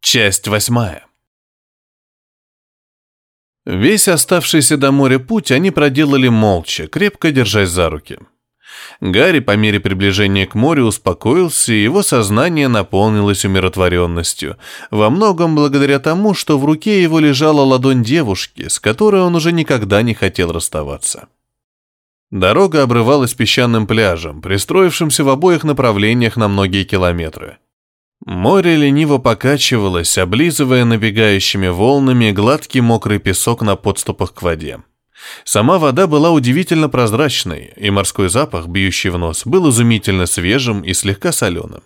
Часть восьмая. Весь оставшийся до моря путь они проделали молча, крепко держась за руки. Гарри по мере приближения к морю успокоился, и его сознание наполнилось умиротворенностью, во многом благодаря тому, что в руке его лежала ладонь девушки, с которой он уже никогда не хотел расставаться. Дорога обрывалась песчаным пляжем, пристроившимся в обоих направлениях на многие километры. Море лениво покачивалось, облизывая набегающими волнами гладкий мокрый песок на подступах к воде. Сама вода была удивительно прозрачной, и морской запах, бьющий в нос, был изумительно свежим и слегка соленым.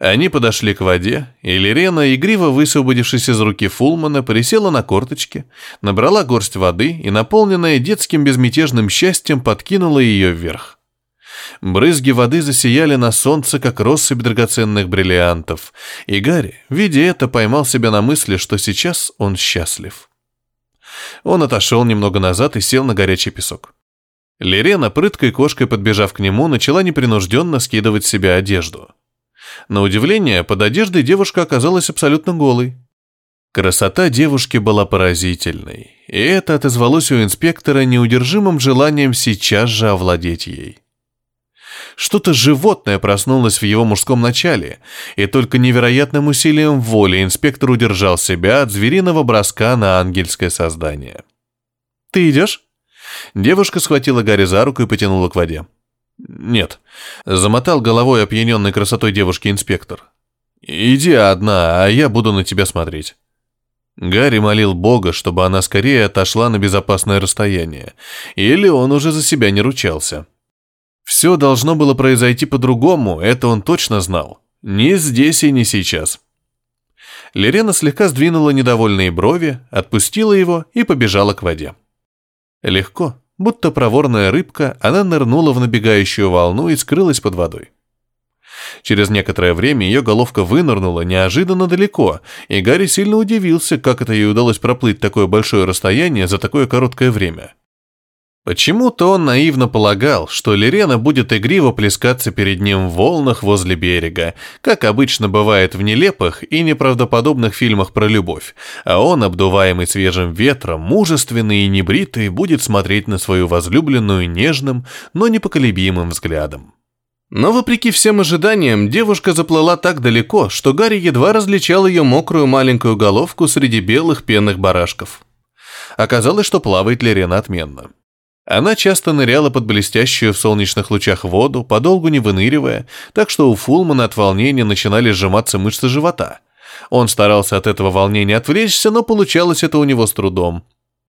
Они подошли к воде, и Лерена, игриво высвободившись из руки Фулмана, присела на корточки, набрала горсть воды и, наполненная детским безмятежным счастьем, подкинула ее вверх. Брызги воды засияли на солнце, как россыпь драгоценных бриллиантов, и Гарри, видя это, поймал себя на мысли, что сейчас он счастлив. Он отошел немного назад и сел на горячий песок. Лерена, прыткой кошкой подбежав к нему, начала непринужденно скидывать с себя одежду. На удивление, под одеждой девушка оказалась абсолютно голой. Красота девушки была поразительной, и это отозвалось у инспектора неудержимым желанием сейчас же овладеть ей. Что-то животное проснулось в его мужском начале, и только невероятным усилием воли инспектор удержал себя от звериного броска на ангельское создание. «Ты идешь?» Девушка схватила Гарри за руку и потянула к воде. «Нет», — замотал головой опьяненной красотой девушки инспектор. «Иди одна, а я буду на тебя смотреть». Гарри молил Бога, чтобы она скорее отошла на безопасное расстояние, или он уже за себя не ручался. Все должно было произойти по-другому, это он точно знал. Не здесь и не сейчас. Лерена слегка сдвинула недовольные брови, отпустила его и побежала к воде. Легко, будто проворная рыбка, она нырнула в набегающую волну и скрылась под водой. Через некоторое время ее головка вынырнула неожиданно далеко, и Гарри сильно удивился, как это ей удалось проплыть такое большое расстояние за такое короткое время. Почему-то он наивно полагал, что Лерена будет игриво плескаться перед ним в волнах возле берега, как обычно бывает в нелепых и неправдоподобных фильмах про любовь, а он, обдуваемый свежим ветром, мужественный и небритый, будет смотреть на свою возлюбленную нежным, но непоколебимым взглядом. Но, вопреки всем ожиданиям, девушка заплыла так далеко, что Гарри едва различал ее мокрую маленькую головку среди белых пенных барашков. Оказалось, что плавает Лерена отменно. Она часто ныряла под блестящую в солнечных лучах воду, подолгу не выныривая, так что у Фулмана от волнения начинали сжиматься мышцы живота. Он старался от этого волнения отвлечься, но получалось это у него с трудом.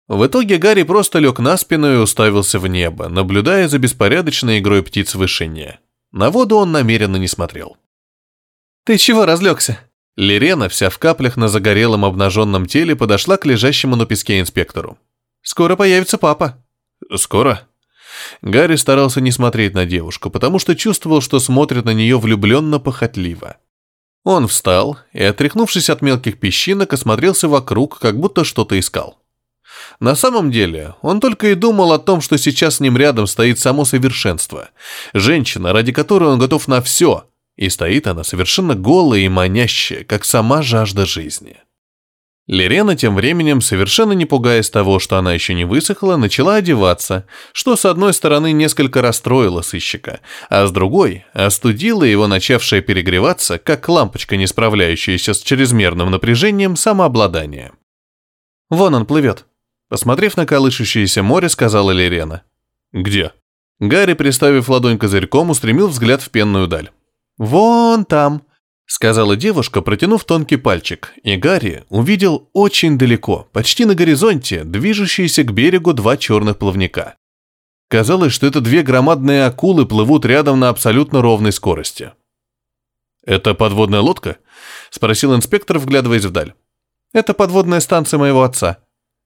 В итоге Гарри просто лег на спину и уставился в небо, наблюдая за беспорядочной игрой птиц в вышине. На воду он намеренно не смотрел. «Ты чего разлегся?» Лерена, вся в каплях на загорелом обнаженном теле, подошла к лежащему на песке инспектору. «Скоро появится папа». «Скоро?» Гарри старался не смотреть на девушку, потому что чувствовал, что смотрит на нее влюбленно-похотливо. Он встал и, отряхнувшись от мелких песчинок, осмотрелся вокруг, как будто что-то искал. На самом деле, он только и думал о том, что сейчас с ним рядом стоит само совершенство. Женщина, ради которой он готов на все, и стоит она совершенно голая и манящая, как сама жажда жизни. Лерена тем временем, совершенно не пугаясь того, что она еще не высохла, начала одеваться, что с одной стороны несколько расстроило сыщика, а с другой остудило его начавшее перегреваться, как лампочка, не справляющаяся с чрезмерным напряжением самообладания. «Вон он плывет», — посмотрев на колышущееся море, сказала Лерена. «Где?» Гарри, приставив ладонь козырьком, устремил взгляд в пенную даль. «Вон там», сказала девушка, протянув тонкий пальчик, и Гарри увидел очень далеко, почти на горизонте, движущиеся к берегу два черных плавника. Казалось, что это две громадные акулы плывут рядом на абсолютно ровной скорости. «Это подводная лодка?» – спросил инспектор, вглядываясь вдаль. «Это подводная станция моего отца.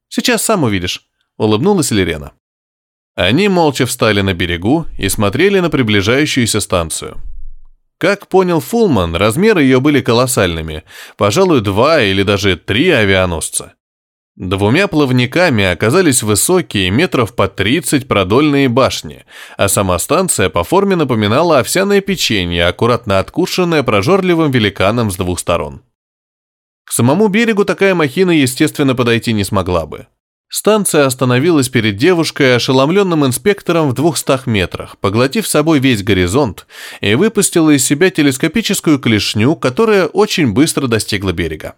Сейчас сам увидишь», – улыбнулась Лерена. Они молча встали на берегу и смотрели на приближающуюся станцию – как понял Фулман, размеры ее были колоссальными, пожалуй, два или даже три авианосца. Двумя плавниками оказались высокие, метров по 30 продольные башни, а сама станция по форме напоминала овсяное печенье, аккуратно откушенное прожорливым великаном с двух сторон. К самому берегу такая махина, естественно, подойти не смогла бы. Станция остановилась перед девушкой, ошеломленным инспектором в двухстах метрах, поглотив собой весь горизонт, и выпустила из себя телескопическую клешню, которая очень быстро достигла берега.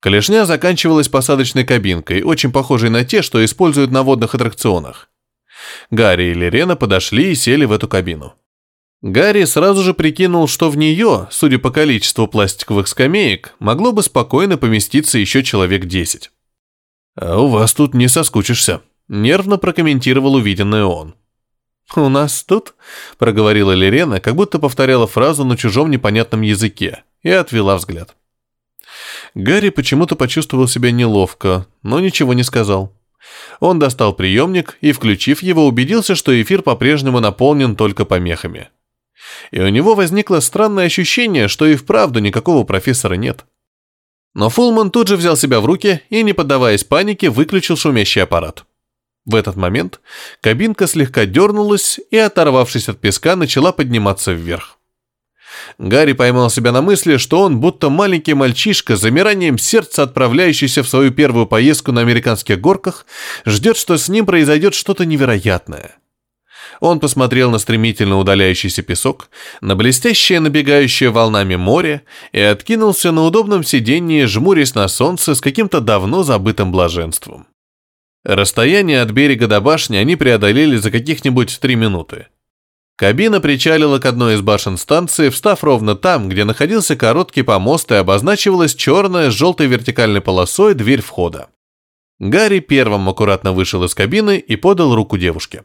Клешня заканчивалась посадочной кабинкой, очень похожей на те, что используют на водных аттракционах. Гарри и Лерена подошли и сели в эту кабину. Гарри сразу же прикинул, что в нее, судя по количеству пластиковых скамеек, могло бы спокойно поместиться еще человек десять. «А у вас тут не соскучишься», — нервно прокомментировал увиденное он. «У нас тут?» — проговорила Лерена, как будто повторяла фразу на чужом непонятном языке, и отвела взгляд. Гарри почему-то почувствовал себя неловко, но ничего не сказал. Он достал приемник и, включив его, убедился, что эфир по-прежнему наполнен только помехами. И у него возникло странное ощущение, что и вправду никакого профессора нет. Но Фулман тут же взял себя в руки и, не поддаваясь панике, выключил шумящий аппарат. В этот момент кабинка слегка дернулась и, оторвавшись от песка, начала подниматься вверх. Гарри поймал себя на мысли, что он будто маленький мальчишка, замиранием сердца, отправляющийся в свою первую поездку на американских горках, ждет, что с ним произойдет что-то невероятное. Он посмотрел на стремительно удаляющийся песок, на блестящее набегающее волнами море и откинулся на удобном сиденье, жмурясь на солнце с каким-то давно забытым блаженством. Расстояние от берега до башни они преодолели за каких-нибудь три минуты. Кабина причалила к одной из башен станции, встав ровно там, где находился короткий помост и обозначивалась черная с желтой вертикальной полосой дверь входа. Гарри первым аккуратно вышел из кабины и подал руку девушке.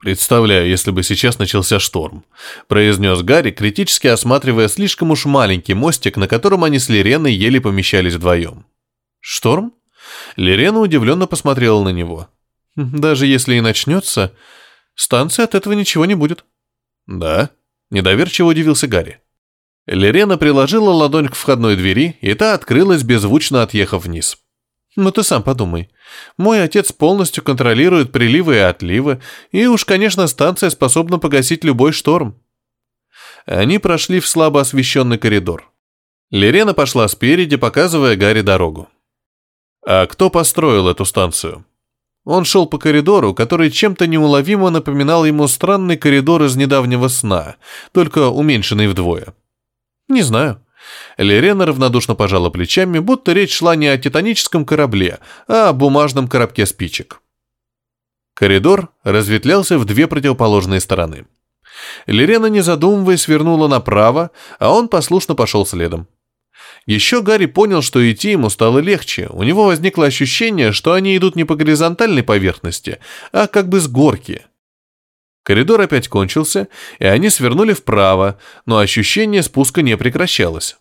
«Представляю, если бы сейчас начался шторм», – произнес Гарри, критически осматривая слишком уж маленький мостик, на котором они с Лиреной еле помещались вдвоем. «Шторм?» Лирена удивленно посмотрела на него. «Даже если и начнется, станции от этого ничего не будет». «Да?» – недоверчиво удивился Гарри. Лирена приложила ладонь к входной двери, и та открылась, беззвучно отъехав вниз. Ну ты сам подумай. Мой отец полностью контролирует приливы и отливы, и уж, конечно, станция способна погасить любой шторм. Они прошли в слабо освещенный коридор. Лерена пошла спереди, показывая Гарри дорогу. А кто построил эту станцию? Он шел по коридору, который чем-то неуловимо напоминал ему странный коридор из недавнего сна, только уменьшенный вдвое. Не знаю. Лерена равнодушно пожала плечами, будто речь шла не о титаническом корабле, а о бумажном коробке спичек. Коридор разветвлялся в две противоположные стороны. Лерена, не задумываясь, свернула направо, а он послушно пошел следом. Еще Гарри понял, что идти ему стало легче. У него возникло ощущение, что они идут не по горизонтальной поверхности, а как бы с горки. Коридор опять кончился, и они свернули вправо, но ощущение спуска не прекращалось.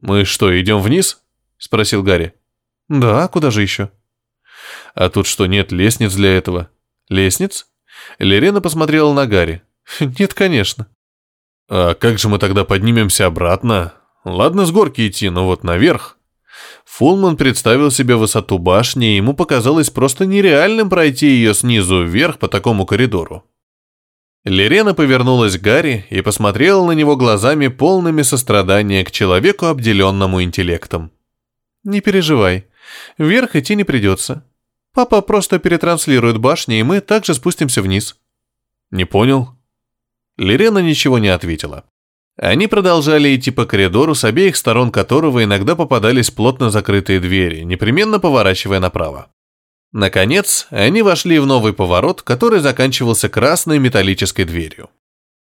«Мы что, идем вниз?» — спросил Гарри. «Да, куда же еще?» «А тут что, нет лестниц для этого?» «Лестниц?» Лерена посмотрела на Гарри. «Нет, конечно». «А как же мы тогда поднимемся обратно? Ладно, с горки идти, но вот наверх». Фулман представил себе высоту башни, и ему показалось просто нереальным пройти ее снизу вверх по такому коридору. Лерена повернулась к Гарри и посмотрела на него глазами полными сострадания к человеку, обделенному интеллектом. «Не переживай, вверх идти не придется. Папа просто перетранслирует башни, и мы также спустимся вниз». «Не понял?» Лерена ничего не ответила. Они продолжали идти по коридору, с обеих сторон которого иногда попадались плотно закрытые двери, непременно поворачивая направо. Наконец, они вошли в новый поворот, который заканчивался красной металлической дверью.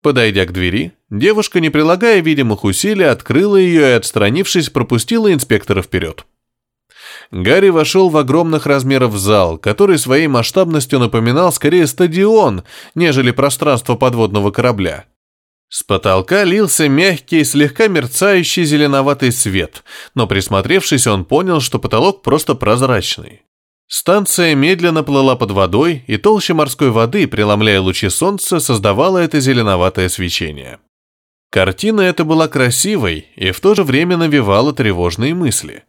Подойдя к двери, девушка, не прилагая видимых усилий, открыла ее и, отстранившись, пропустила инспектора вперед. Гарри вошел в огромных размеров зал, который своей масштабностью напоминал скорее стадион, нежели пространство подводного корабля. С потолка лился мягкий, слегка мерцающий зеленоватый свет, но присмотревшись, он понял, что потолок просто прозрачный. Станция медленно плыла под водой, и толще морской воды, преломляя лучи солнца, создавала это зеленоватое свечение. Картина эта была красивой и в то же время навевала тревожные мысли.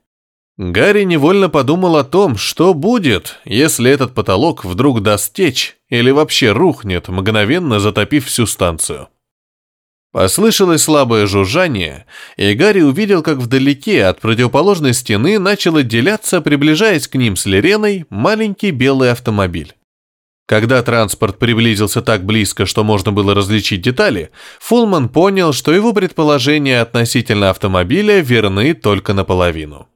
Гарри невольно подумал о том, что будет, если этот потолок вдруг даст течь или вообще рухнет, мгновенно затопив всю станцию. Послышалось слабое жужжание, и Гарри увидел, как вдалеке от противоположной стены начал отделяться, приближаясь к ним с Лиреной, маленький белый автомобиль. Когда транспорт приблизился так близко, что можно было различить детали, Фулман понял, что его предположения относительно автомобиля верны только наполовину.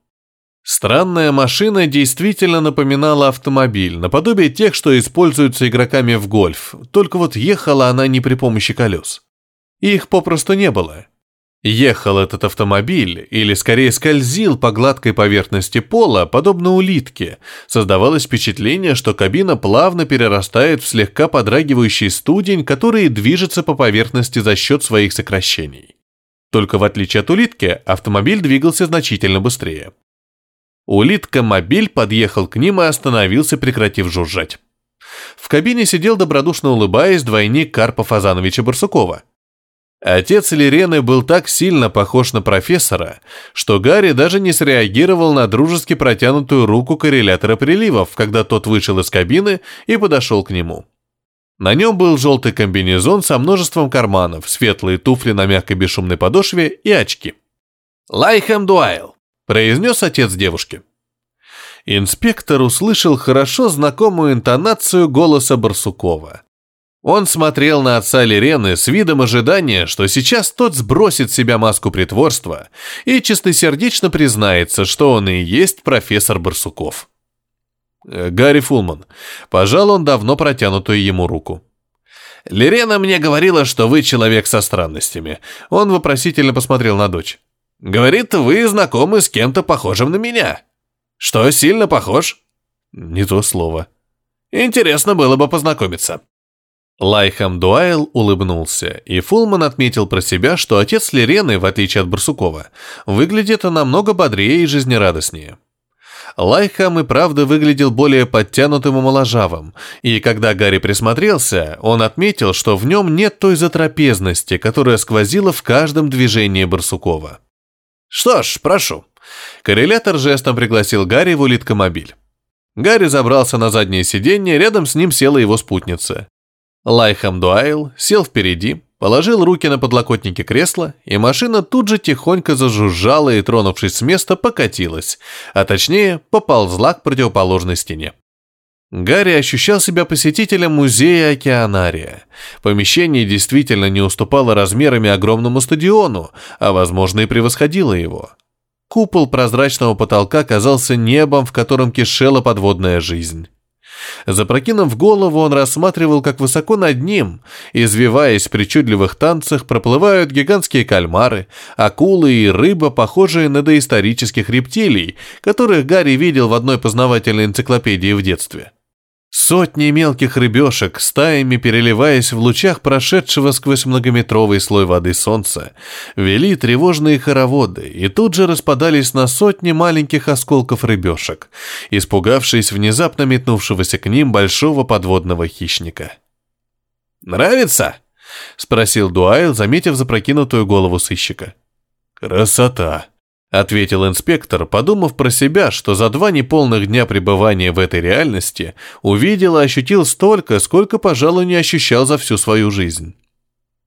Странная машина действительно напоминала автомобиль, наподобие тех, что используются игроками в гольф, только вот ехала она не при помощи колес. Их попросту не было. Ехал этот автомобиль, или скорее скользил по гладкой поверхности пола, подобно улитке. Создавалось впечатление, что кабина плавно перерастает в слегка подрагивающий студень, который движется по поверхности за счет своих сокращений. Только в отличие от улитки, автомобиль двигался значительно быстрее. Улитка-мобиль подъехал к ним и остановился, прекратив жужжать. В кабине сидел добродушно улыбаясь двойник Карпа Фазановича Барсукова – Отец Лирены был так сильно похож на профессора, что Гарри даже не среагировал на дружески протянутую руку коррелятора приливов, когда тот вышел из кабины и подошел к нему. На нем был желтый комбинезон со множеством карманов, светлые туфли на мягкой бесшумной подошве и очки. «Лайхем Дуайл», — произнес отец девушки. Инспектор услышал хорошо знакомую интонацию голоса Барсукова. Он смотрел на отца Лирены с видом ожидания, что сейчас тот сбросит с себя маску притворства и чистосердечно признается, что он и есть профессор Барсуков. Э, Гарри Фулман. Пожал он давно протянутую ему руку. «Лирена мне говорила, что вы человек со странностями». Он вопросительно посмотрел на дочь. «Говорит, вы знакомы с кем-то похожим на меня. Что, сильно похож?» «Не то слово». «Интересно было бы познакомиться». Лайхам Дуайл улыбнулся, и Фулман отметил про себя, что отец Лирены, в отличие от Барсукова, выглядит намного бодрее и жизнерадостнее. Лайхам и правда выглядел более подтянутым и моложавым, и когда Гарри присмотрелся, он отметил, что в нем нет той затрапезности, которая сквозила в каждом движении Барсукова. «Что ж, прошу». Коррелятор жестом пригласил Гарри в улиткомобиль. Гарри забрался на заднее сиденье, рядом с ним села его спутница. Лайхам Дуайл сел впереди, положил руки на подлокотники кресла, и машина тут же тихонько зажужжала и, тронувшись с места, покатилась, а точнее, поползла к противоположной стене. Гарри ощущал себя посетителем музея океанария. Помещение действительно не уступало размерами огромному стадиону, а, возможно, и превосходило его. Купол прозрачного потолка казался небом, в котором кишела подводная жизнь. Запрокинув голову, он рассматривал, как высоко над ним, извиваясь в причудливых танцах, проплывают гигантские кальмары, акулы и рыба, похожие на доисторических рептилий, которых Гарри видел в одной познавательной энциклопедии в детстве. Сотни мелких рыбешек, стаями переливаясь в лучах прошедшего сквозь многометровый слой воды солнца, вели тревожные хороводы и тут же распадались на сотни маленьких осколков рыбешек, испугавшись внезапно метнувшегося к ним большого подводного хищника. «Нравится?» — спросил Дуайл, заметив запрокинутую голову сыщика. «Красота!» Ответил инспектор, подумав про себя, что за два неполных дня пребывания в этой реальности увидел и ощутил столько, сколько, пожалуй, не ощущал за всю свою жизнь.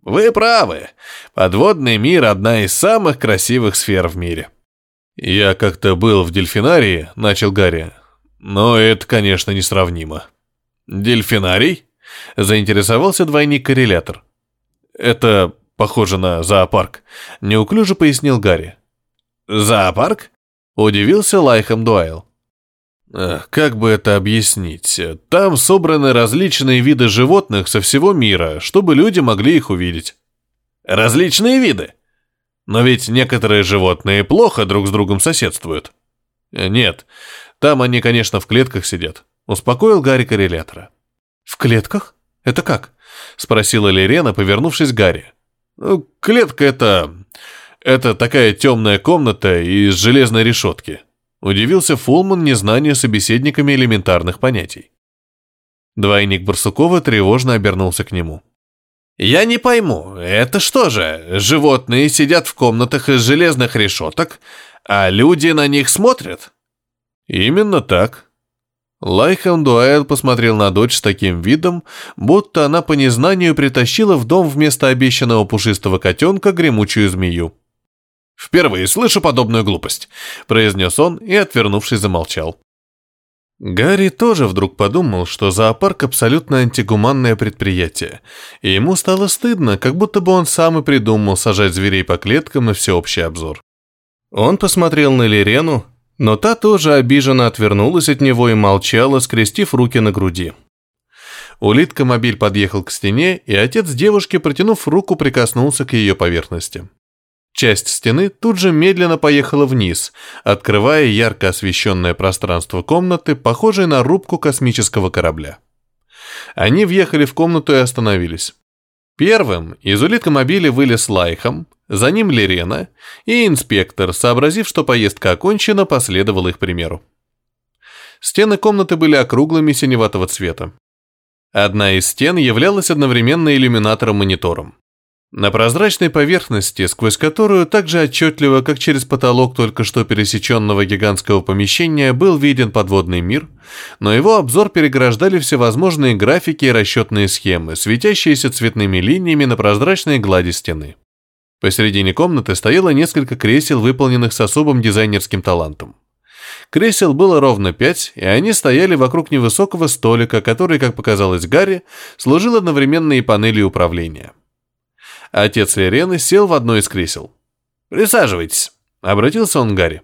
Вы правы. Подводный мир – одна из самых красивых сфер в мире. Я как-то был в дельфинарии, начал Гарри. Но это, конечно, несравнимо. Дельфинарий? Заинтересовался двойник-коррелятор. Это похоже на зоопарк, неуклюже пояснил Гарри. «Зоопарк?» – удивился Лайхам Дуайл. Как бы это объяснить? Там собраны различные виды животных со всего мира, чтобы люди могли их увидеть. Различные виды? Но ведь некоторые животные плохо друг с другом соседствуют. Нет, там они, конечно, в клетках сидят. Успокоил Гарри коррелятора. В клетках? Это как? Спросила Лерена, повернувшись к Гарри. «Ну, клетка это... Это такая темная комната из железной решетки. Удивился Фулман незнанию собеседниками элементарных понятий. Двойник Барсукова тревожно обернулся к нему. «Я не пойму, это что же, животные сидят в комнатах из железных решеток, а люди на них смотрят?» «Именно так». Лайхам Дуайл посмотрел на дочь с таким видом, будто она по незнанию притащила в дом вместо обещанного пушистого котенка гремучую змею. «Впервые слышу подобную глупость», — произнес он и, отвернувшись, замолчал. Гарри тоже вдруг подумал, что зоопарк абсолютно антигуманное предприятие, и ему стало стыдно, как будто бы он сам и придумал сажать зверей по клеткам на всеобщий обзор. Он посмотрел на Лирену, но та тоже обиженно отвернулась от него и молчала, скрестив руки на груди. Улитка-мобиль подъехал к стене, и отец девушки, протянув руку, прикоснулся к ее поверхности. Часть стены тут же медленно поехала вниз, открывая ярко освещенное пространство комнаты, похожее на рубку космического корабля. Они въехали в комнату и остановились. Первым из улиткомобиля вылез Лайхом, за ним Лерена, и инспектор, сообразив, что поездка окончена, последовал их примеру. Стены комнаты были округлыми синеватого цвета. Одна из стен являлась одновременно иллюминатором-монитором. На прозрачной поверхности, сквозь которую так же отчетливо, как через потолок только что пересеченного гигантского помещения, был виден подводный мир, но его обзор переграждали всевозможные графики и расчетные схемы, светящиеся цветными линиями на прозрачной глади стены. Посередине комнаты стояло несколько кресел, выполненных с особым дизайнерским талантом. Кресел было ровно пять, и они стояли вокруг невысокого столика, который, как показалось Гарри, служил одновременно и панелью управления. Отец Лирены сел в одно из кресел. «Присаживайтесь», — обратился он к Гарри.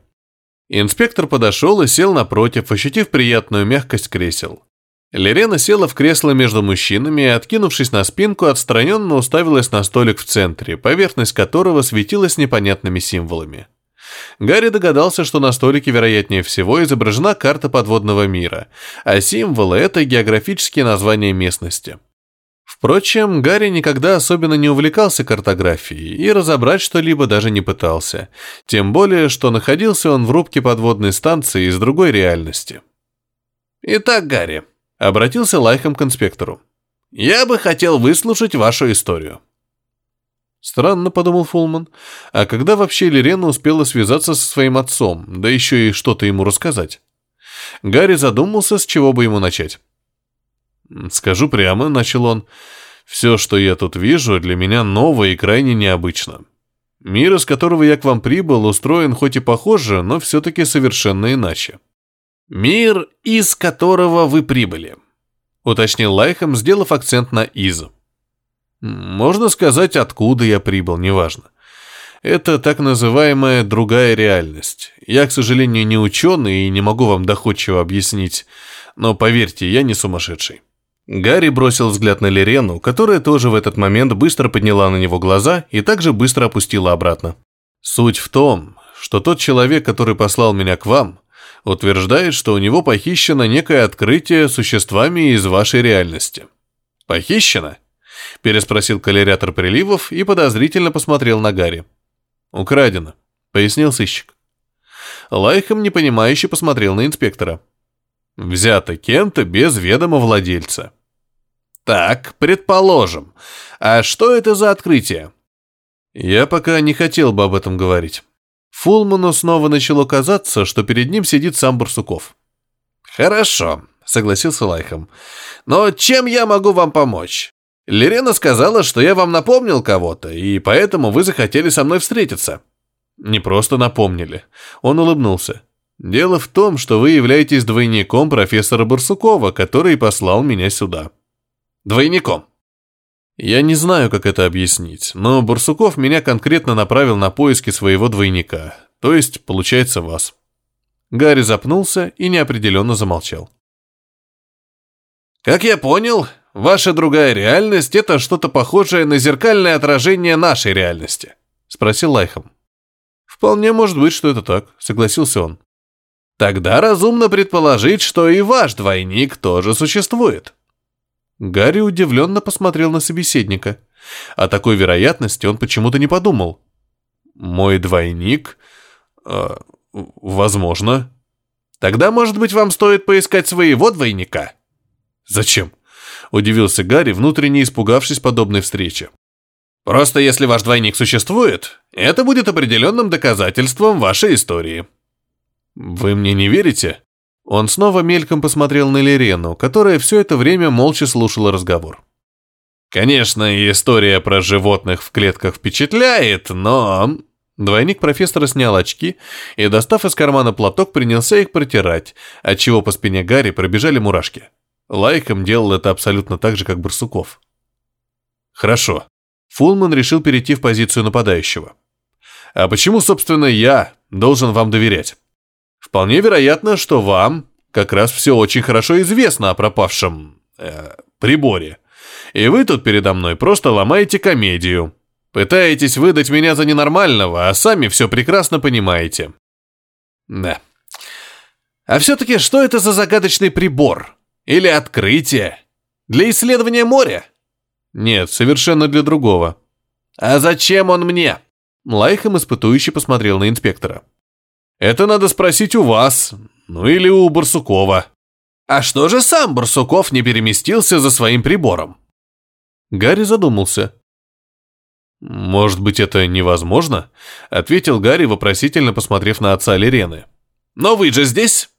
Инспектор подошел и сел напротив, ощутив приятную мягкость кресел. Лерена села в кресло между мужчинами и, откинувшись на спинку, отстраненно уставилась на столик в центре, поверхность которого светилась непонятными символами. Гарри догадался, что на столике, вероятнее всего, изображена карта подводного мира, а символы — это географические названия местности. Впрочем, Гарри никогда особенно не увлекался картографией и разобрать что-либо даже не пытался, тем более, что находился он в рубке подводной станции из другой реальности. «Итак, Гарри», — обратился Лайхом к инспектору, — «я бы хотел выслушать вашу историю». Странно, подумал Фулман, а когда вообще Лирена успела связаться со своим отцом, да еще и что-то ему рассказать? Гарри задумался, с чего бы ему начать. «Скажу прямо», — начал он, — «все, что я тут вижу, для меня ново и крайне необычно. Мир, из которого я к вам прибыл, устроен хоть и похоже, но все-таки совершенно иначе». «Мир, из которого вы прибыли», — уточнил Лайхом, сделав акцент на «из». «Можно сказать, откуда я прибыл, неважно. Это так называемая другая реальность. Я, к сожалению, не ученый и не могу вам доходчиво объяснить, но поверьте, я не сумасшедший». Гарри бросил взгляд на Лирену, которая тоже в этот момент быстро подняла на него глаза и также быстро опустила обратно. «Суть в том, что тот человек, который послал меня к вам, утверждает, что у него похищено некое открытие существами из вашей реальности». «Похищено?» – переспросил калериатор приливов и подозрительно посмотрел на Гарри. «Украдено», – пояснил сыщик. Лайхом непонимающе посмотрел на инспектора. Взято кем-то без ведома владельца. Так, предположим. А что это за открытие? Я пока не хотел бы об этом говорить. Фулману снова начало казаться, что перед ним сидит сам Барсуков. Хорошо, согласился Лайхом. Но чем я могу вам помочь? Лерена сказала, что я вам напомнил кого-то, и поэтому вы захотели со мной встретиться. Не просто напомнили. Он улыбнулся. Дело в том, что вы являетесь двойником профессора Барсукова, который послал меня сюда. Двойником. Я не знаю, как это объяснить, но Барсуков меня конкретно направил на поиски своего двойника, то есть, получается, вас. Гарри запнулся и неопределенно замолчал. Как я понял, ваша другая реальность – это что-то похожее на зеркальное отражение нашей реальности? Спросил Лайхом. Вполне может быть, что это так, согласился он. Тогда разумно предположить, что и ваш двойник тоже существует. Гарри удивленно посмотрел на собеседника. О такой вероятности он почему-то не подумал. «Мой двойник? Э, возможно». «Тогда, может быть, вам стоит поискать своего двойника?» «Зачем?» – удивился Гарри, внутренне испугавшись подобной встречи. «Просто если ваш двойник существует, это будет определенным доказательством вашей истории», «Вы мне не верите?» Он снова мельком посмотрел на Лирену, которая все это время молча слушала разговор. Конечно, история про животных в клетках впечатляет, но... Двойник профессора снял очки и, достав из кармана платок, принялся их протирать, отчего по спине Гарри пробежали мурашки. Лайком делал это абсолютно так же, как Барсуков. Хорошо. Фулман решил перейти в позицию нападающего. А почему, собственно, я должен вам доверять? Вполне вероятно, что вам как раз все очень хорошо известно о пропавшем э, приборе. И вы тут передо мной просто ломаете комедию. Пытаетесь выдать меня за ненормального, а сами все прекрасно понимаете. Да. А все-таки что это за загадочный прибор? Или открытие? Для исследования моря? Нет, совершенно для другого. А зачем он мне? Лайхом испытующе посмотрел на инспектора. Это надо спросить у вас, ну или у Барсукова. А что же сам Барсуков не переместился за своим прибором? Гарри задумался. «Может быть, это невозможно?» — ответил Гарри, вопросительно посмотрев на отца Лирены. «Но вы же здесь?»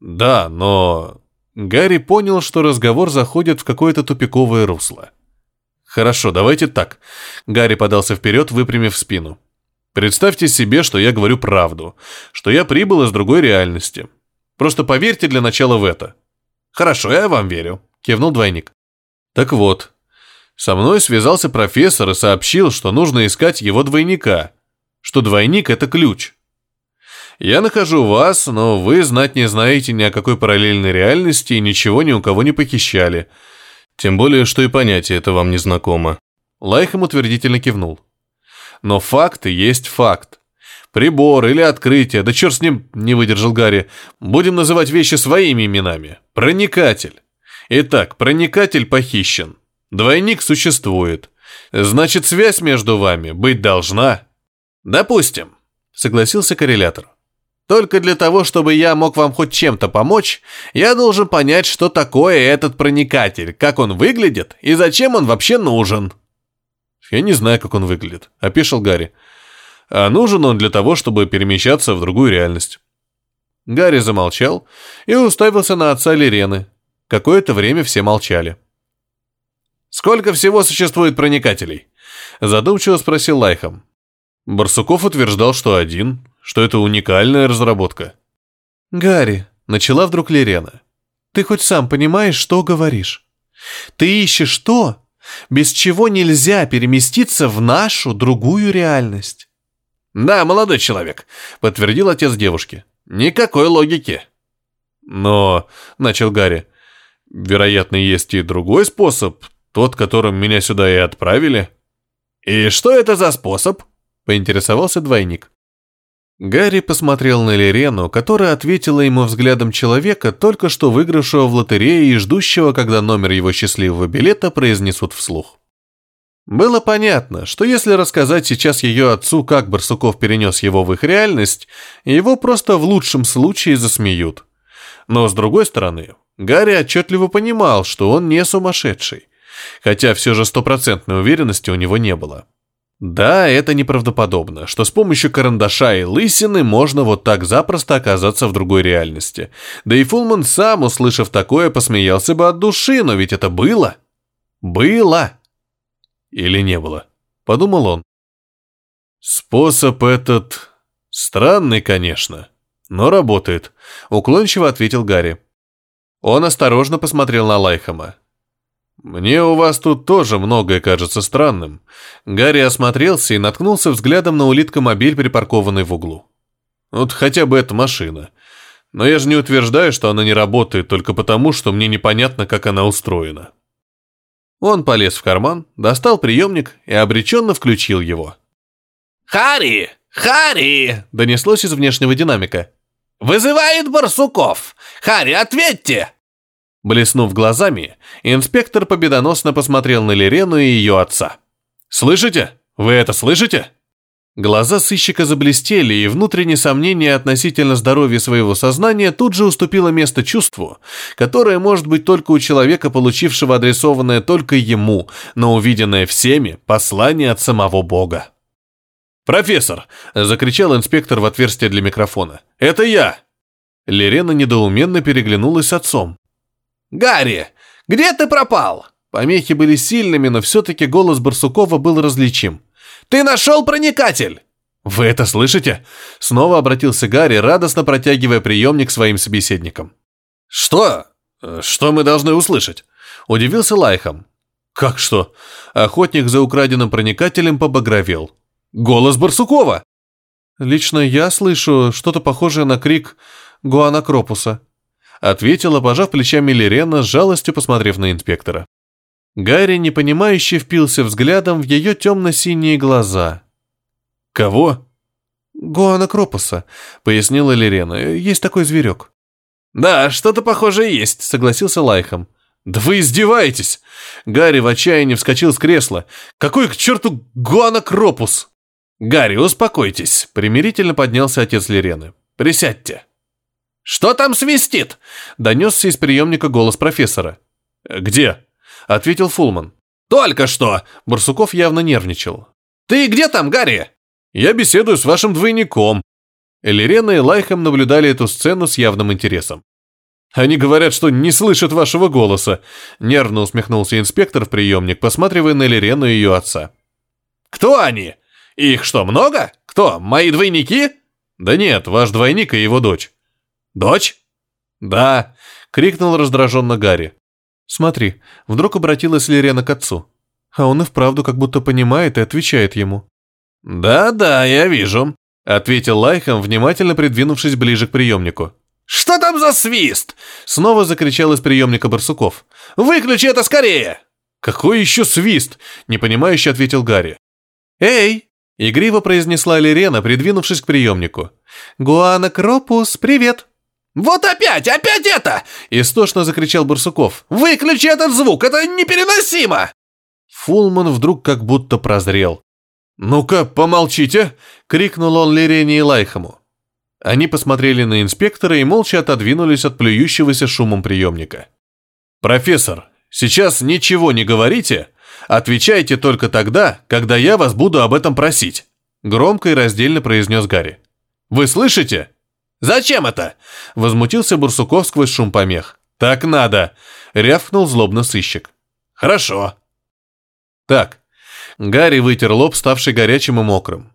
«Да, но...» Гарри понял, что разговор заходит в какое-то тупиковое русло. «Хорошо, давайте так». Гарри подался вперед, выпрямив спину. «Представьте себе, что я говорю правду, что я прибыл из другой реальности. Просто поверьте для начала в это». «Хорошо, я вам верю», — кивнул двойник. «Так вот, со мной связался профессор и сообщил, что нужно искать его двойника, что двойник — это ключ. Я нахожу вас, но вы знать не знаете ни о какой параллельной реальности и ничего ни у кого не похищали». Тем более, что и понятие это вам не знакомо. Лайхом утвердительно кивнул. Но факты есть факт. Прибор или открытие, да черт с ним, не выдержал Гарри. Будем называть вещи своими именами. Проникатель. Итак, проникатель похищен. Двойник существует. Значит, связь между вами быть должна. Допустим, согласился коррелятор. Только для того, чтобы я мог вам хоть чем-то помочь, я должен понять, что такое этот проникатель, как он выглядит и зачем он вообще нужен. Я не знаю, как он выглядит, опешил Гарри. А нужен он для того, чтобы перемещаться в другую реальность. Гарри замолчал и уставился на отца Лирены. Какое-то время все молчали. «Сколько всего существует проникателей?» Задумчиво спросил Лайхом. Барсуков утверждал, что один, что это уникальная разработка. «Гарри», — начала вдруг Лерена, — «ты хоть сам понимаешь, что говоришь? Ты ищешь то, без чего нельзя переместиться в нашу другую реальность». «Да, молодой человек», — подтвердил отец девушки. «Никакой логики». «Но», — начал Гарри, — «вероятно, есть и другой способ, тот, которым меня сюда и отправили». «И что это за способ?» — поинтересовался двойник. Гарри посмотрел на Лирену, которая ответила ему взглядом человека, только что выигравшего в лотерее и ждущего, когда номер его счастливого билета произнесут вслух. Было понятно, что если рассказать сейчас ее отцу, как Барсуков перенес его в их реальность, его просто в лучшем случае засмеют. Но с другой стороны, Гарри отчетливо понимал, что он не сумасшедший, хотя все же стопроцентной уверенности у него не было. Да, это неправдоподобно, что с помощью карандаша и лысины можно вот так запросто оказаться в другой реальности. Да и Фулман сам, услышав такое, посмеялся бы от души, но ведь это было. Было. Или не было? Подумал он. Способ этот странный, конечно, но работает, уклончиво ответил Гарри. Он осторожно посмотрел на Лайхама. «Мне у вас тут тоже многое кажется странным». Гарри осмотрелся и наткнулся взглядом на улиткомобиль, припаркованный в углу. «Вот хотя бы эта машина. Но я же не утверждаю, что она не работает только потому, что мне непонятно, как она устроена». Он полез в карман, достал приемник и обреченно включил его. «Харри! Харри!» – донеслось из внешнего динамика. «Вызывает Барсуков! Харри, ответьте!» Блеснув глазами, инспектор победоносно посмотрел на Лирену и ее отца. «Слышите? Вы это слышите?» Глаза сыщика заблестели, и внутреннее сомнение относительно здоровья своего сознания тут же уступило место чувству, которое может быть только у человека, получившего адресованное только ему, но увиденное всеми послание от самого Бога. «Профессор!» – закричал инспектор в отверстие для микрофона. «Это я!» Лерена недоуменно переглянулась с отцом. «Гарри, где ты пропал?» Помехи были сильными, но все-таки голос Барсукова был различим. «Ты нашел проникатель!» «Вы это слышите?» Снова обратился Гарри, радостно протягивая приемник своим собеседникам. «Что? Что мы должны услышать?» Удивился Лайхом. «Как что?» Охотник за украденным проникателем побагровел. «Голос Барсукова!» «Лично я слышу что-то похожее на крик Гуана Кропуса», ответила, пожав плечами Лерена, с жалостью посмотрев на инспектора. Гарри, непонимающе, впился взглядом в ее темно-синие глаза. «Кого?» «Гуана Кропуса», — пояснила Лерена. «Есть такой зверек». «Да, что-то похожее есть», — согласился Лайхом. «Да вы издеваетесь!» Гарри в отчаянии вскочил с кресла. «Какой к черту Гуана Кропус?» «Гарри, успокойтесь», — примирительно поднялся отец Лирены. «Присядьте». «Что там свистит?» — донесся из приемника голос профессора. «Где?» — ответил Фулман. «Только что!» — Барсуков явно нервничал. «Ты где там, Гарри?» «Я беседую с вашим двойником». Лирена и Лайхом наблюдали эту сцену с явным интересом. «Они говорят, что не слышат вашего голоса», — нервно усмехнулся инспектор в приемник, посматривая на Лирену и ее отца. «Кто они? Их что, много? Кто, мои двойники?» «Да нет, ваш двойник и его дочь». «Дочь?» «Да», — крикнул раздраженно Гарри. «Смотри, вдруг обратилась Лирена к отцу. А он и вправду как будто понимает и отвечает ему». «Да-да, я вижу», — ответил Лайхом, внимательно придвинувшись ближе к приемнику. «Что там за свист?» — снова закричал из приемника Барсуков. «Выключи это скорее!» «Какой еще свист?» — непонимающе ответил Гарри. «Эй!» — игриво произнесла Лирена, придвинувшись к приемнику. «Гуана Кропус, привет!» «Вот опять, опять это!» – истошно закричал Барсуков. «Выключи этот звук, это непереносимо!» Фулман вдруг как будто прозрел. «Ну-ка, помолчите!» – крикнул он Лирене и Лайхому. Они посмотрели на инспектора и молча отодвинулись от плюющегося шумом приемника. «Профессор, сейчас ничего не говорите, отвечайте только тогда, когда я вас буду об этом просить», громко и раздельно произнес Гарри. «Вы слышите?» «Зачем это?» – возмутился Барсуков сквозь шум помех. «Так надо!» – рявкнул злобно сыщик. «Хорошо». «Так». Гарри вытер лоб, ставший горячим и мокрым.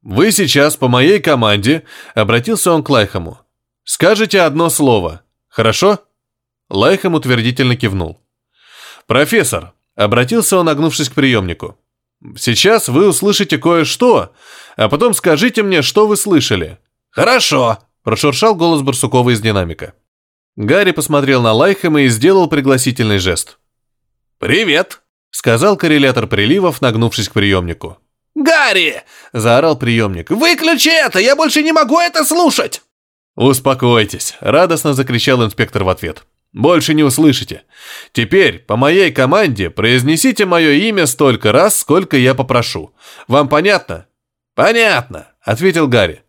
«Вы сейчас по моей команде», — обратился он к Лайхаму. «Скажете одно слово. Хорошо?» Лайхам утвердительно кивнул. «Профессор», — обратился он, нагнувшись к приемнику. «Сейчас вы услышите кое-что, а потом скажите мне, что вы слышали». «Хорошо», — прошуршал голос Барсукова из динамика. Гарри посмотрел на Лайхама и сделал пригласительный жест. «Привет», — сказал коррелятор приливов, нагнувшись к приемнику. «Гарри!» – заорал приемник. «Выключи это! Я больше не могу это слушать!» «Успокойтесь!» – радостно закричал инспектор в ответ. «Больше не услышите. Теперь, по моей команде, произнесите мое имя столько раз, сколько я попрошу. Вам понятно?» «Понятно», – ответил Гарри.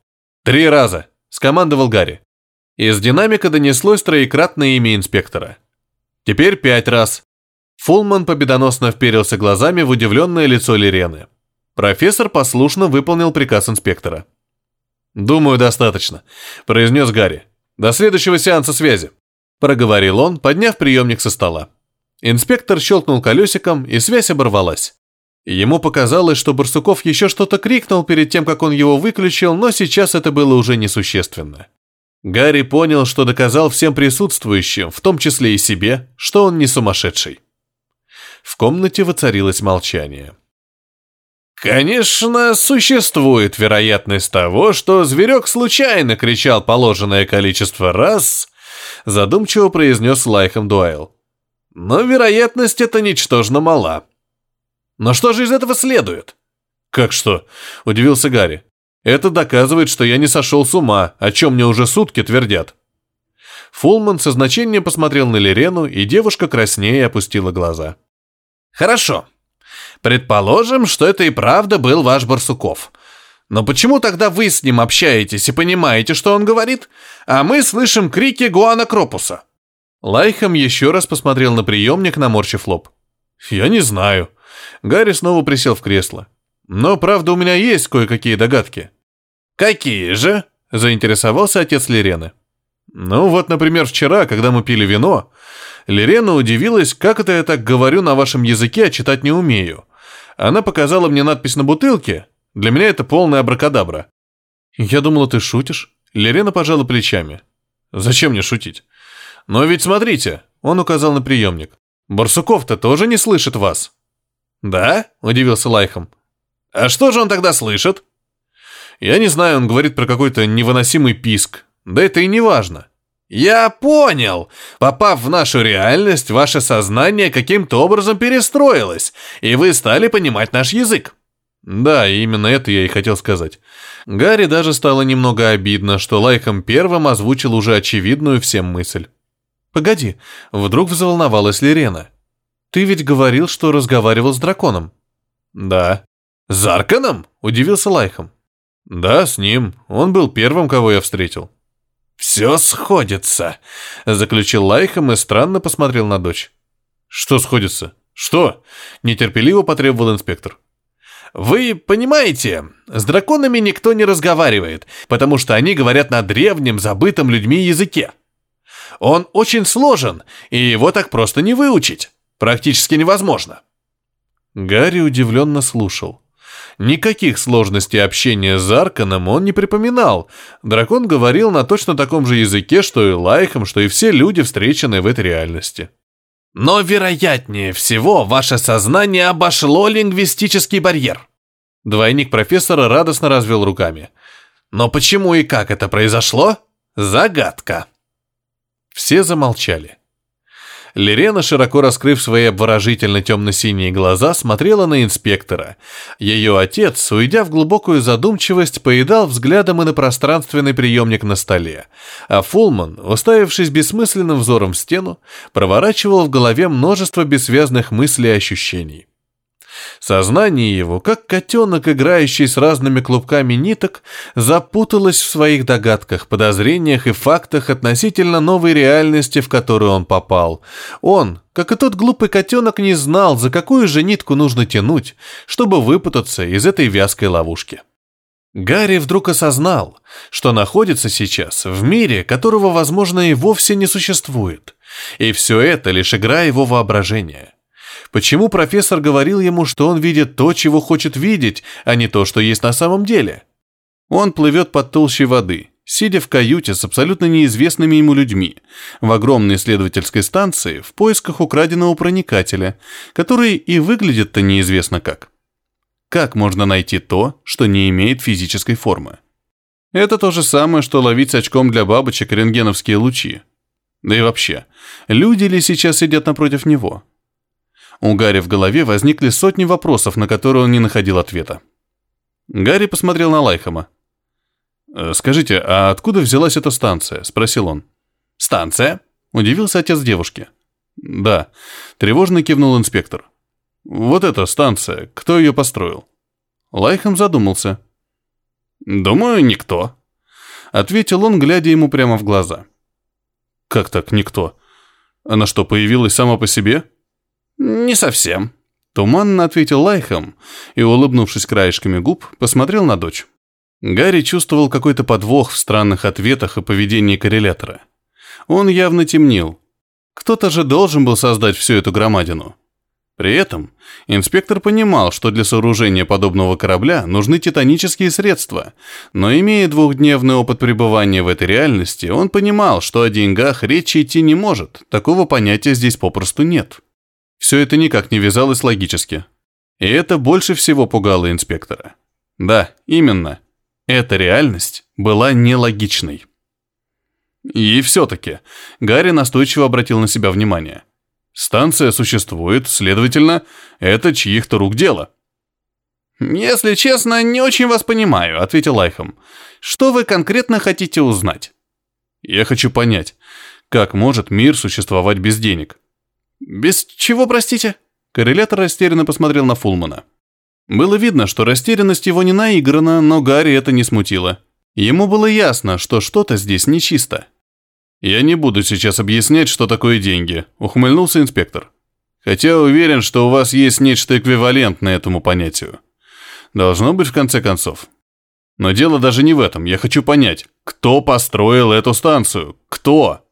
«Три раза», – скомандовал Гарри. Из динамика донеслось троекратное имя инспектора. «Теперь пять раз». Фулман победоносно вперился глазами в удивленное лицо Лирены. Профессор послушно выполнил приказ инспектора. «Думаю, достаточно», – произнес Гарри. «До следующего сеанса связи», – проговорил он, подняв приемник со стола. Инспектор щелкнул колесиком, и связь оборвалась. Ему показалось, что Барсуков еще что-то крикнул перед тем, как он его выключил, но сейчас это было уже несущественно. Гарри понял, что доказал всем присутствующим, в том числе и себе, что он не сумасшедший. В комнате воцарилось молчание. Конечно, существует вероятность того, что зверек случайно кричал положенное количество раз, задумчиво произнес Лайхам Дуайл. Но вероятность эта ничтожно мала. Но что же из этого следует? Как что? Удивился Гарри. Это доказывает, что я не сошел с ума, о чем мне уже сутки твердят. Фулман со значением посмотрел на Лирену, и девушка краснея опустила глаза. «Хорошо», Предположим, что это и правда был ваш Барсуков. Но почему тогда вы с ним общаетесь и понимаете, что он говорит, а мы слышим крики Гуана Кропуса?» Лайхам еще раз посмотрел на приемник, наморщив лоб. «Я не знаю». Гарри снова присел в кресло. «Но, правда, у меня есть кое-какие догадки». «Какие же?» – заинтересовался отец Лирены. Ну вот, например, вчера, когда мы пили вино, Лерена удивилась, как это я так говорю на вашем языке, а читать не умею. Она показала мне надпись на бутылке. Для меня это полная абракадабра. Я думала, ты шутишь. Лерена пожала плечами. Зачем мне шутить? Но ведь смотрите, он указал на приемник. Барсуков-то тоже не слышит вас. Да? Удивился Лайхом. А что же он тогда слышит? Я не знаю, он говорит про какой-то невыносимый писк. Да это и не важно. Я понял. Попав в нашу реальность, ваше сознание каким-то образом перестроилось, и вы стали понимать наш язык. Да, именно это я и хотел сказать. Гарри даже стало немного обидно, что Лайхом первым озвучил уже очевидную всем мысль. «Погоди», — вдруг взволновалась Лерена. «Ты ведь говорил, что разговаривал с драконом». «Да». «С Зарканом?» — удивился Лайхом. «Да, с ним. Он был первым, кого я встретил». «Все сходится», — заключил Лайхом и странно посмотрел на дочь. «Что сходится? Что?» — нетерпеливо потребовал инспектор. Вы понимаете, с драконами никто не разговаривает, потому что они говорят на древнем, забытом людьми языке. Он очень сложен, и его так просто не выучить. Практически невозможно. Гарри удивленно слушал. Никаких сложностей общения с Арканом он не припоминал. Дракон говорил на точно таком же языке, что и Лайхом, что и все люди, встреченные в этой реальности. Но вероятнее всего ваше сознание обошло лингвистический барьер. Двойник профессора радостно развел руками. Но почему и как это произошло? Загадка. Все замолчали. Лерена, широко раскрыв свои обворожительно темно-синие глаза, смотрела на инспектора. Ее отец, уйдя в глубокую задумчивость, поедал взглядом и на пространственный приемник на столе, а Фулман, уставившись бессмысленным взором в стену, проворачивал в голове множество бессвязных мыслей и ощущений. Сознание его, как котенок, играющий с разными клубками ниток, запуталось в своих догадках, подозрениях и фактах относительно новой реальности, в которую он попал. Он, как и тот глупый котенок, не знал, за какую же нитку нужно тянуть, чтобы выпутаться из этой вязкой ловушки. Гарри вдруг осознал, что находится сейчас в мире, которого, возможно, и вовсе не существует. И все это лишь игра его воображения. Почему профессор говорил ему, что он видит то, чего хочет видеть, а не то, что есть на самом деле? Он плывет под толщей воды, сидя в каюте с абсолютно неизвестными ему людьми, в огромной исследовательской станции в поисках украденного проникателя, который и выглядит-то неизвестно как. Как можно найти то, что не имеет физической формы? Это то же самое, что ловить сачком для бабочек рентгеновские лучи. Да и вообще, люди ли сейчас сидят напротив него? У Гарри в голове возникли сотни вопросов, на которые он не находил ответа. Гарри посмотрел на Лайхама. «Э, «Скажите, а откуда взялась эта станция?» – спросил он. «Станция?» – удивился отец девушки. «Да», – тревожно кивнул инспектор. «Вот эта станция, кто ее построил?» Лайхам задумался. «Думаю, никто», — ответил он, глядя ему прямо в глаза. «Как так никто? Она что, появилась сама по себе?» «Не совсем», — туманно ответил Лайхам и, улыбнувшись краешками губ, посмотрел на дочь. Гарри чувствовал какой-то подвох в странных ответах и поведении коррелятора. Он явно темнил. Кто-то же должен был создать всю эту громадину. При этом инспектор понимал, что для сооружения подобного корабля нужны титанические средства, но имея двухдневный опыт пребывания в этой реальности, он понимал, что о деньгах речи идти не может, такого понятия здесь попросту нет. Все это никак не вязалось логически. И это больше всего пугало инспектора. Да, именно. Эта реальность была нелогичной. И все-таки Гарри настойчиво обратил на себя внимание. Станция существует, следовательно, это чьих-то рук дело. «Если честно, не очень вас понимаю», — ответил Лайхом. «Что вы конкретно хотите узнать?» «Я хочу понять, как может мир существовать без денег?» «Без чего, простите?» Коррелятор растерянно посмотрел на Фулмана. Было видно, что растерянность его не наиграна, но Гарри это не смутило. Ему было ясно, что что-то здесь нечисто. «Я не буду сейчас объяснять, что такое деньги», — ухмыльнулся инспектор. «Хотя уверен, что у вас есть нечто эквивалентное этому понятию. Должно быть в конце концов». Но дело даже не в этом. Я хочу понять, кто построил эту станцию? Кто?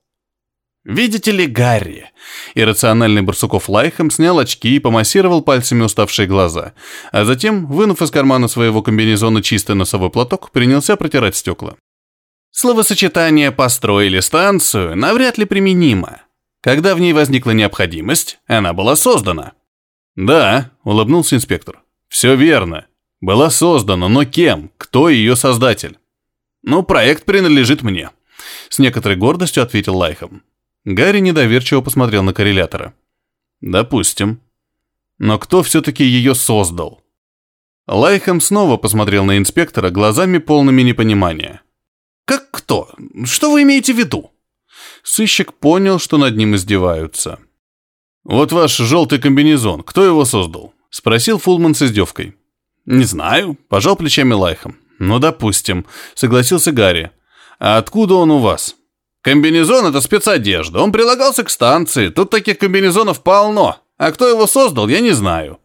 Видите ли, Гарри? Иррациональный Барсуков Лайхом снял очки и помассировал пальцами уставшие глаза, а затем, вынув из кармана своего комбинезона чистый носовой платок, принялся протирать стекла. Словосочетание «построили станцию» навряд ли применимо. Когда в ней возникла необходимость, она была создана. «Да», — улыбнулся инспектор. «Все верно. Была создана, но кем? Кто ее создатель?» «Ну, проект принадлежит мне», — с некоторой гордостью ответил Лайхом. Гарри недоверчиво посмотрел на коррелятора. «Допустим. Но кто все-таки ее создал?» Лайхем снова посмотрел на инспектора глазами полными непонимания. «Как кто? Что вы имеете в виду?» Сыщик понял, что над ним издеваются. «Вот ваш желтый комбинезон, кто его создал?» — спросил Фулман с издевкой. «Не знаю», — пожал плечами Лайхом. «Ну, допустим», — согласился Гарри. «А откуда он у вас?» Комбинезон — это спецодежда. Он прилагался к станции. Тут таких комбинезонов полно. А кто его создал, я не знаю».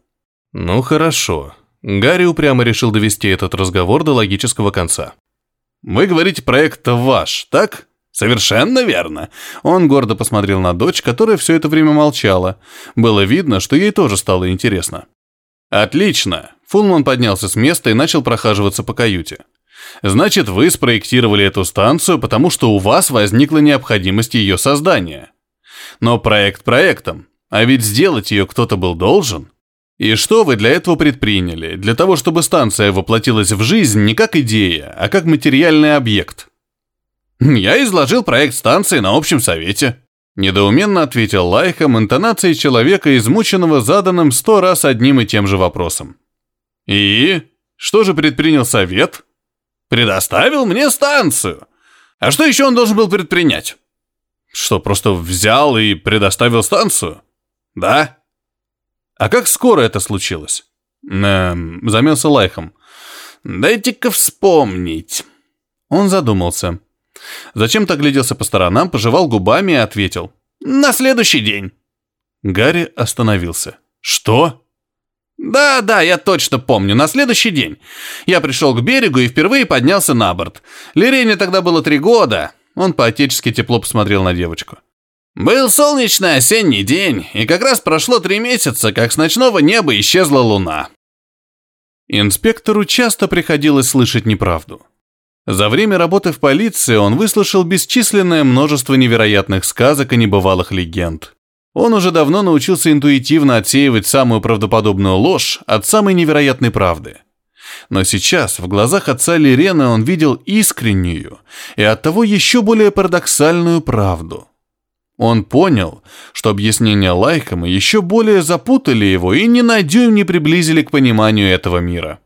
«Ну, хорошо». Гарри упрямо решил довести этот разговор до логического конца. «Вы говорите, проект ваш, так?» «Совершенно верно». Он гордо посмотрел на дочь, которая все это время молчала. Было видно, что ей тоже стало интересно. «Отлично». Фулман поднялся с места и начал прохаживаться по каюте. Значит, вы спроектировали эту станцию, потому что у вас возникла необходимость ее создания. Но проект проектом, а ведь сделать ее кто-то был должен. И что вы для этого предприняли? Для того, чтобы станция воплотилась в жизнь не как идея, а как материальный объект. Я изложил проект станции на общем совете. Недоуменно ответил Лайхом интонацией человека, измученного заданным сто раз одним и тем же вопросом. И? Что же предпринял совет? Предоставил мне станцию. А что еще он должен был предпринять? Что, просто взял и предоставил станцию? Да. А как скоро это случилось? Эм, замялся Лайхом. Дайте-ка вспомнить. Он задумался. Зачем-то огляделся по сторонам, пожевал губами и ответил. На следующий день. Гарри остановился. Что? Да, да, я точно помню, на следующий день. Я пришел к берегу и впервые поднялся на борт. Лирене тогда было три года. Он по-отечески тепло посмотрел на девочку. Был солнечный осенний день, и как раз прошло три месяца, как с ночного неба исчезла луна. Инспектору часто приходилось слышать неправду. За время работы в полиции он выслушал бесчисленное множество невероятных сказок и небывалых легенд. Он уже давно научился интуитивно отсеивать самую правдоподобную ложь от самой невероятной правды. Но сейчас в глазах отца Лирены он видел искреннюю и оттого еще более парадоксальную правду. Он понял, что объяснения Лайкома еще более запутали его и ни на дюйм не приблизили к пониманию этого мира.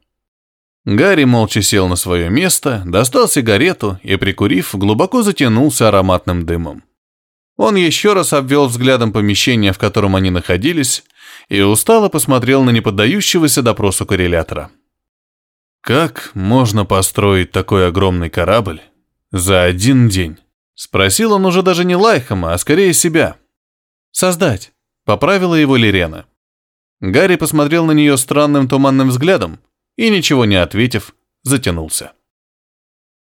Гарри молча сел на свое место, достал сигарету и, прикурив, глубоко затянулся ароматным дымом. Он еще раз обвел взглядом помещение, в котором они находились, и устало посмотрел на неподдающегося допросу коррелятора. «Как можно построить такой огромный корабль за один день?» Спросил он уже даже не Лайхама, а скорее себя. «Создать», — поправила его Лирена. Гарри посмотрел на нее странным туманным взглядом и, ничего не ответив, затянулся.